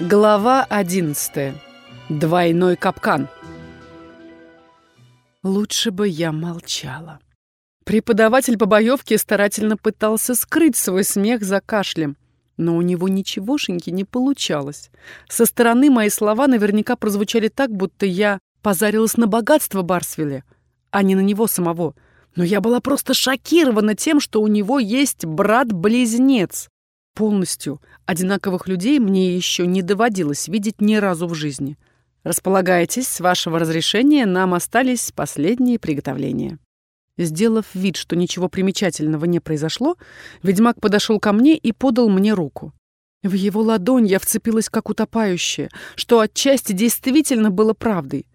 Глава 11. Двойной капкан. Лучше бы я молчала. Преподаватель по боевке старательно пытался скрыть свой смех за кашлем, но у него ничегошеньки не получалось. Со стороны мои слова наверняка прозвучали так, будто я позарилась на богатство Барсвилля, а не на него самого. Но я была просто шокирована тем, что у него есть брат-близнец. Полностью одинаковых людей мне еще не доводилось видеть ни разу в жизни. Располагайтесь, с вашего разрешения нам остались последние приготовления. Сделав вид, что ничего примечательного не произошло, ведьмак подошел ко мне и подал мне руку. В его ладонь я вцепилась как утопающая, что отчасти действительно было правдой.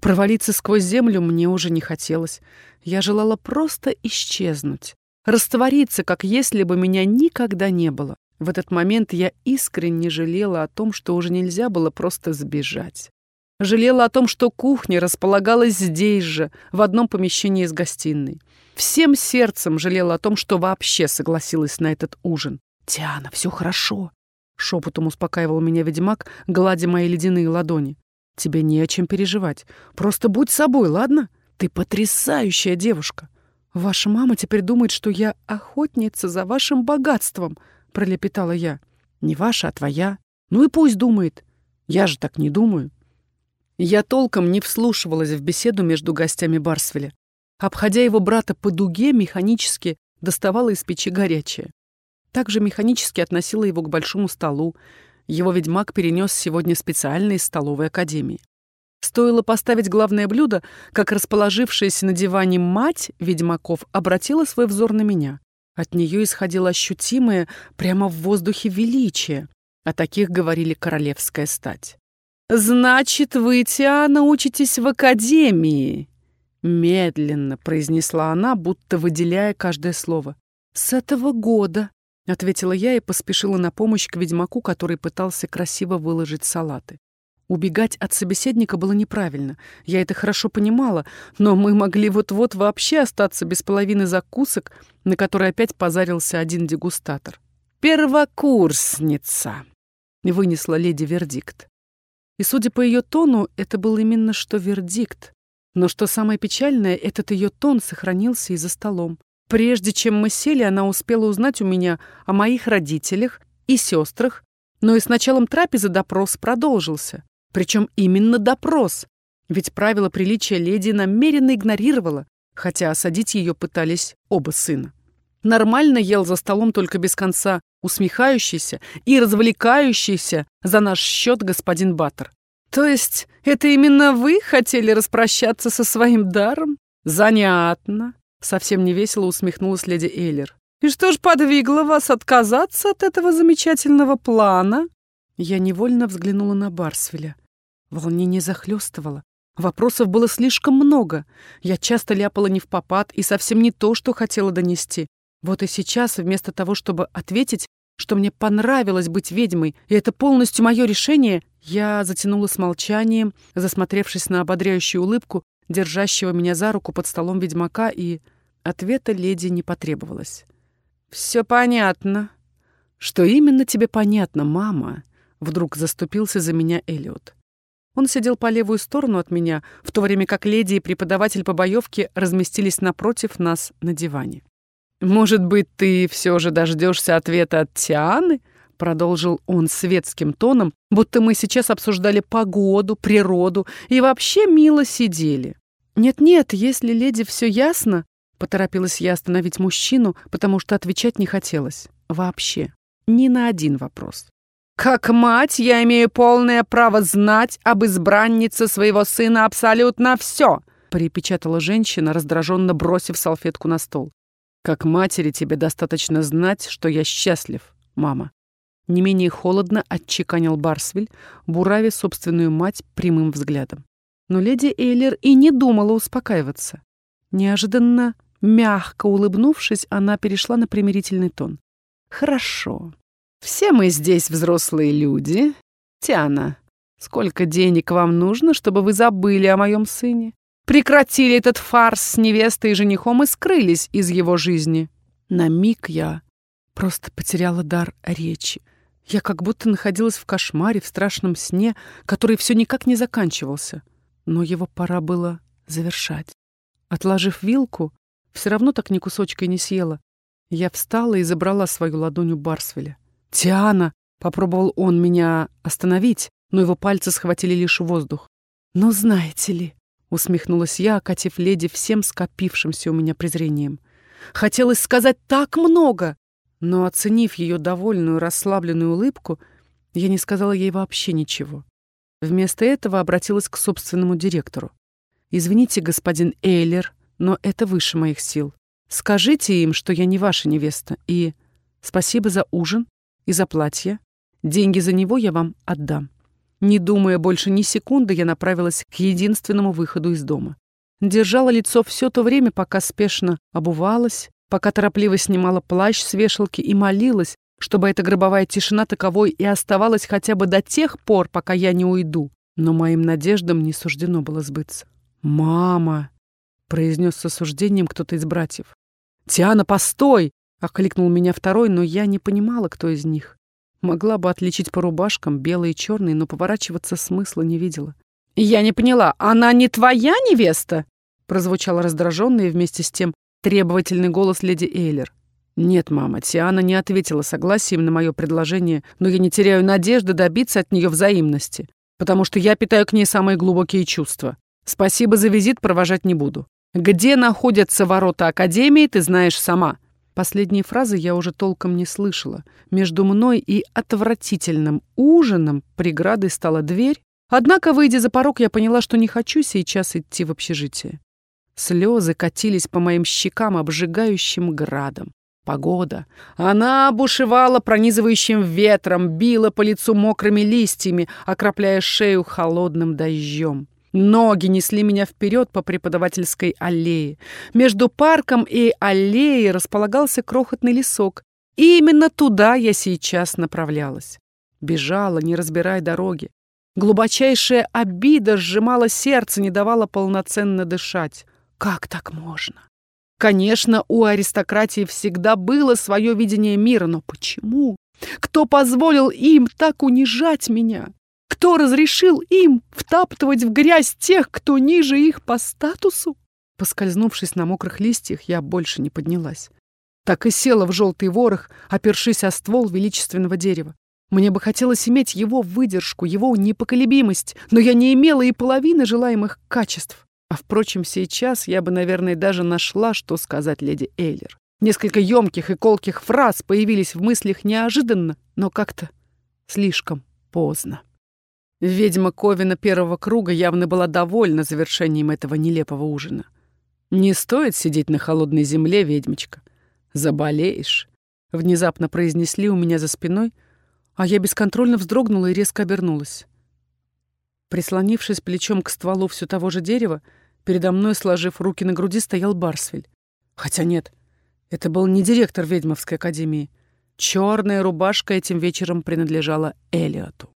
Провалиться сквозь землю мне уже не хотелось. Я желала просто исчезнуть, раствориться, как если бы меня никогда не было. В этот момент я искренне жалела о том, что уже нельзя было просто сбежать. Жалела о том, что кухня располагалась здесь же, в одном помещении с гостиной. Всем сердцем жалела о том, что вообще согласилась на этот ужин. «Диана, все хорошо», — шепотом успокаивал меня ведьмак, гладя мои ледяные ладони. «Тебе не о чем переживать. Просто будь собой, ладно? Ты потрясающая девушка. Ваша мама теперь думает, что я охотница за вашим богатством», пролепетала я. «Не ваша, а твоя. Ну и пусть думает. Я же так не думаю». Я толком не вслушивалась в беседу между гостями Барсвеля. Обходя его брата по дуге, механически доставала из печи горячее. Также механически относила его к большому столу. Его ведьмак перенес сегодня специально из столовой академии. Стоило поставить главное блюдо, как расположившаяся на диване мать ведьмаков обратила свой взор на меня. От нее исходило ощутимое прямо в воздухе величие. О таких говорили королевская стать. «Значит, вы, Тиана, учитесь в академии?» Медленно произнесла она, будто выделяя каждое слово. «С этого года», — ответила я и поспешила на помощь к ведьмаку, который пытался красиво выложить салаты. Убегать от собеседника было неправильно. Я это хорошо понимала, но мы могли вот-вот вообще остаться без половины закусок, на которые опять позарился один дегустатор. «Первокурсница!» — вынесла леди вердикт. И, судя по ее тону, это был именно что вердикт. Но что самое печальное, этот ее тон сохранился и за столом. Прежде чем мы сели, она успела узнать у меня о моих родителях и сестрах, но и с началом трапезы допрос продолжился. Причем именно допрос. Ведь правила приличия леди намеренно игнорировала, хотя осадить ее пытались оба сына. Нормально ел за столом только без конца усмехающийся и развлекающийся за наш счет господин Баттер. То есть это именно вы хотели распрощаться со своим даром? Занятно. Совсем невесело усмехнулась леди Эйлер. И что ж подвигло вас отказаться от этого замечательного плана? Я невольно взглянула на Барсвеля. Волнение захлестывало. Вопросов было слишком много. Я часто ляпала не в попад и совсем не то, что хотела донести. Вот и сейчас, вместо того, чтобы ответить, что мне понравилось быть ведьмой, и это полностью мое решение, я затянула с молчанием, засмотревшись на ободряющую улыбку, держащего меня за руку под столом ведьмака, и ответа леди не потребовалось. «Все понятно». «Что именно тебе понятно, мама?» Вдруг заступился за меня Элиот. Он сидел по левую сторону от меня, в то время как леди и преподаватель по боевке разместились напротив нас на диване. «Может быть, ты все же дождешься ответа от Тианы?» Продолжил он светским тоном, будто мы сейчас обсуждали погоду, природу и вообще мило сидели. «Нет-нет, если леди все ясно...» Поторопилась я остановить мужчину, потому что отвечать не хотелось. Вообще. Ни на один вопрос. Как мать я имею полное право знать об избраннице своего сына абсолютно все, припечатала женщина, раздраженно бросив салфетку на стол. Как матери тебе достаточно знать, что я счастлив, мама. Не менее холодно отчеканил Барсвиль, буравя собственную мать прямым взглядом. Но леди Эйлер и не думала успокаиваться. Неожиданно, мягко улыбнувшись, она перешла на примирительный тон. «Хорошо. Все мы здесь взрослые люди. Тиана, сколько денег вам нужно, чтобы вы забыли о моем сыне? Прекратили этот фарс с невестой и женихом и скрылись из его жизни. На миг я просто потеряла дар речи. Я как будто находилась в кошмаре, в страшном сне, который все никак не заканчивался. Но его пора было завершать. Отложив вилку, все равно так ни кусочка и не съела. Я встала и забрала свою ладонь у Барсвеля. «Тиана!» — попробовал он меня остановить, но его пальцы схватили лишь воздух. «Ну, знаете ли...» — усмехнулась я, окатив леди всем скопившимся у меня презрением. «Хотелось сказать так много!» Но, оценив ее довольную, расслабленную улыбку, я не сказала ей вообще ничего. Вместо этого обратилась к собственному директору. «Извините, господин Эйлер, но это выше моих сил. Скажите им, что я не ваша невеста, и спасибо за ужин и за платье. Деньги за него я вам отдам». Не думая больше ни секунды, я направилась к единственному выходу из дома. Держала лицо все то время, пока спешно обувалась, пока торопливо снимала плащ с вешалки и молилась, чтобы эта гробовая тишина таковой и оставалась хотя бы до тех пор, пока я не уйду. Но моим надеждам не суждено было сбыться. «Мама!» — произнес с осуждением кто-то из братьев. «Тиана, постой!» — окликнул меня второй, но я не понимала, кто из них. Могла бы отличить по рубашкам, белые и черные, но поворачиваться смысла не видела. «Я не поняла, она не твоя невеста?» прозвучал раздраженный и вместе с тем требовательный голос леди Эйлер. «Нет, мама, Тиана не ответила согласием на мое предложение, но я не теряю надежды добиться от нее взаимности, потому что я питаю к ней самые глубокие чувства. Спасибо за визит, провожать не буду. Где находятся ворота Академии, ты знаешь сама». Последние фразы я уже толком не слышала. Между мной и отвратительным ужином преградой стала дверь, однако, выйдя за порог, я поняла, что не хочу сейчас идти в общежитие. Слезы катились по моим щекам обжигающим градом. Погода. Она бушевала пронизывающим ветром, била по лицу мокрыми листьями, окропляя шею холодным дождем. Ноги несли меня вперед по преподавательской аллее. Между парком и аллеей располагался крохотный лесок. И именно туда я сейчас направлялась. Бежала, не разбирая дороги. Глубочайшая обида сжимала сердце, не давала полноценно дышать. Как так можно? Конечно, у аристократии всегда было свое видение мира, но почему? Кто позволил им так унижать меня? Кто разрешил им втаптывать в грязь тех, кто ниже их по статусу? Поскользнувшись на мокрых листьях, я больше не поднялась. Так и села в желтый ворох, опершись о ствол величественного дерева. Мне бы хотелось иметь его выдержку, его непоколебимость, но я не имела и половины желаемых качеств. А впрочем, сейчас я бы, наверное, даже нашла, что сказать леди Эйлер. Несколько емких и колких фраз появились в мыслях неожиданно, но как-то слишком поздно. Ведьма Ковина первого круга явно была довольна завершением этого нелепого ужина. «Не стоит сидеть на холодной земле, ведьмочка. Заболеешь», — внезапно произнесли у меня за спиной, а я бесконтрольно вздрогнула и резко обернулась. Прислонившись плечом к стволу все того же дерева, передо мной, сложив руки на груди, стоял Барсвель. Хотя нет, это был не директор ведьмовской академии. Черная рубашка этим вечером принадлежала Элиоту.